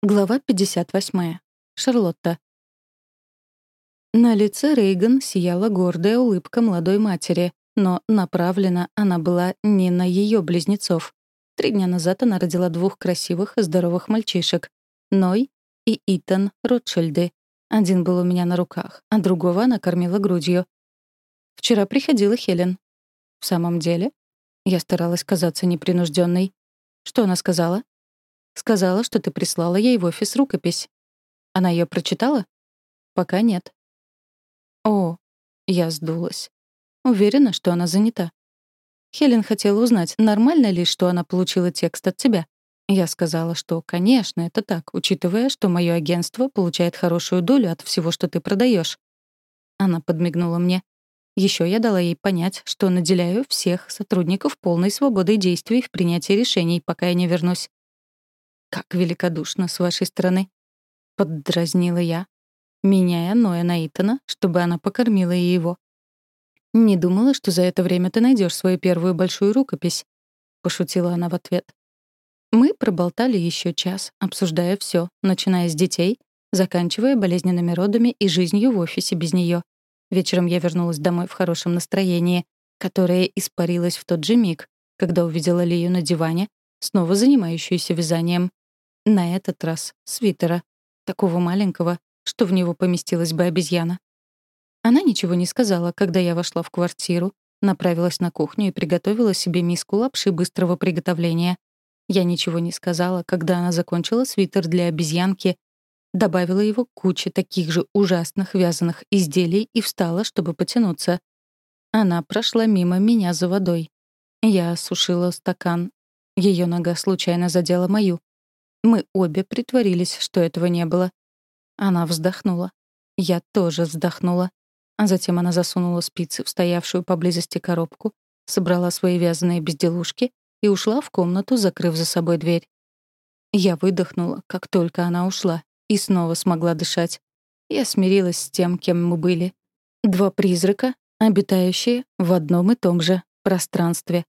Глава 58. Шарлотта. На лице Рейган сияла гордая улыбка молодой матери, но направлена она была не на ее близнецов. Три дня назад она родила двух красивых и здоровых мальчишек — Ной и Итан Ротшильды. Один был у меня на руках, а другого она кормила грудью. Вчера приходила Хелен. В самом деле? Я старалась казаться непринужденной. Что она сказала? Сказала, что ты прислала ей в офис рукопись. Она ее прочитала? Пока нет. О, я сдулась. Уверена, что она занята. Хелен хотела узнать, нормально ли, что она получила текст от тебя. Я сказала, что, конечно, это так, учитывая, что мое агентство получает хорошую долю от всего, что ты продаешь. Она подмигнула мне. Еще я дала ей понять, что наделяю всех сотрудников полной свободой действий в принятии решений, пока я не вернусь. «Как великодушно с вашей стороны!» — поддразнила я, меняя Ноя на Итана, чтобы она покормила и его. «Не думала, что за это время ты найдешь свою первую большую рукопись», — пошутила она в ответ. Мы проболтали еще час, обсуждая все, начиная с детей, заканчивая болезненными родами и жизнью в офисе без нее. Вечером я вернулась домой в хорошем настроении, которое испарилось в тот же миг, когда увидела Лию на диване, снова занимающуюся вязанием. На этот раз свитера, такого маленького, что в него поместилась бы обезьяна. Она ничего не сказала, когда я вошла в квартиру, направилась на кухню и приготовила себе миску лапши быстрого приготовления. Я ничего не сказала, когда она закончила свитер для обезьянки, добавила его к куче таких же ужасных вязаных изделий и встала, чтобы потянуться. Она прошла мимо меня за водой. Я осушила стакан. Ее нога случайно задела мою. Мы обе притворились, что этого не было. Она вздохнула. Я тоже вздохнула. А затем она засунула спицы в стоявшую поблизости коробку, собрала свои вязаные безделушки и ушла в комнату, закрыв за собой дверь. Я выдохнула, как только она ушла, и снова смогла дышать. Я смирилась с тем, кем мы были. Два призрака, обитающие в одном и том же пространстве.